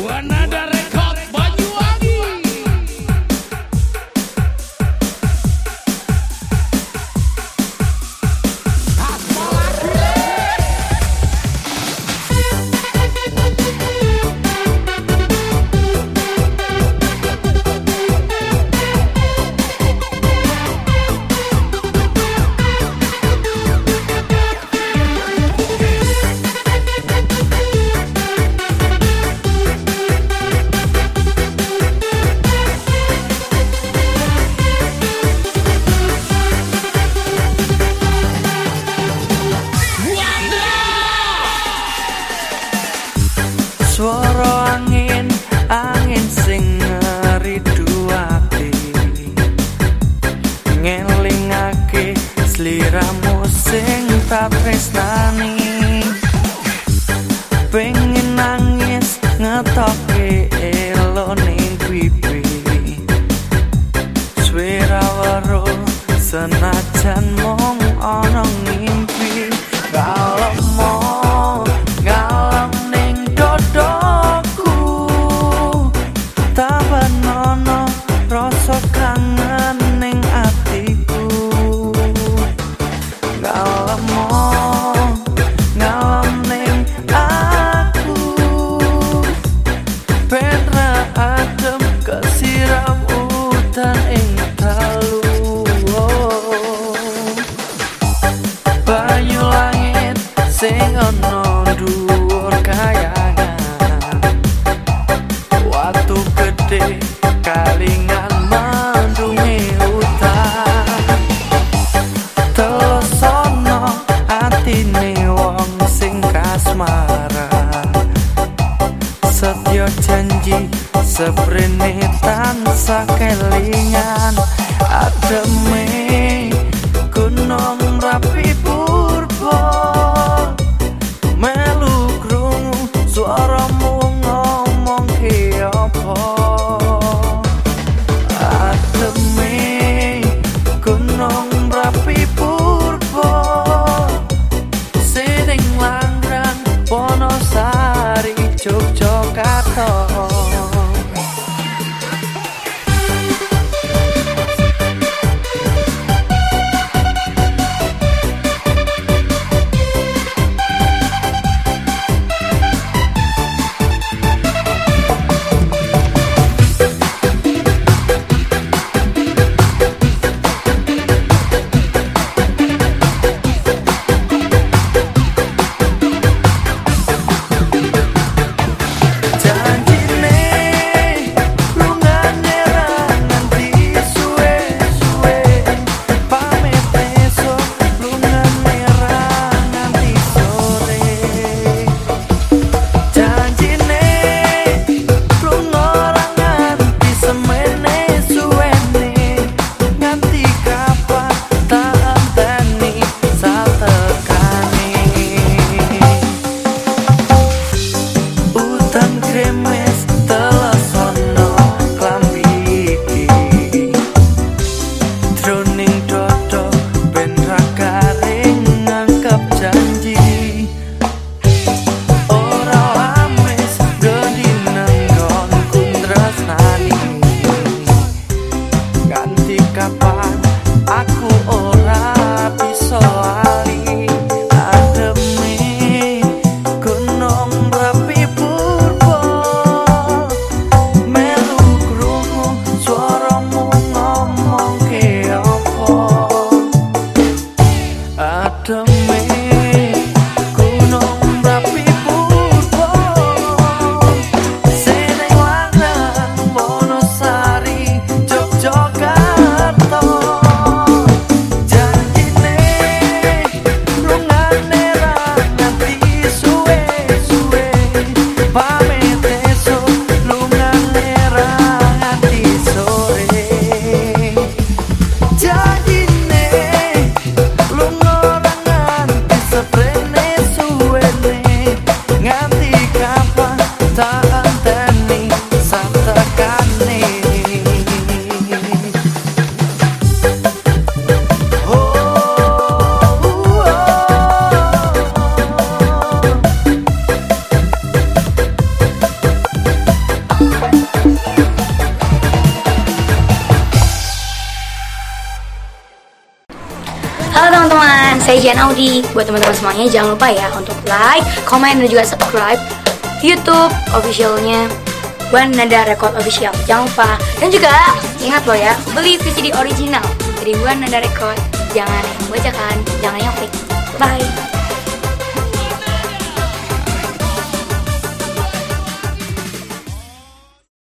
One Another Seliramu sing tak tresnani. Pengen nangis ngetoke elo ning pipi Suara waro senang rasa kelingan Ademi e gunung rapi. Adam Saya Jan Audi. Buat teman-teman semuanya jangan lupa ya untuk like, comment dan juga subscribe YouTube officialnya One Nada Record Official. Jangan lupa. Dan juga ingat loh ya, beli VCD original dari One Nada Record. Jangan yang bacakan, jangan yang fake. Bye.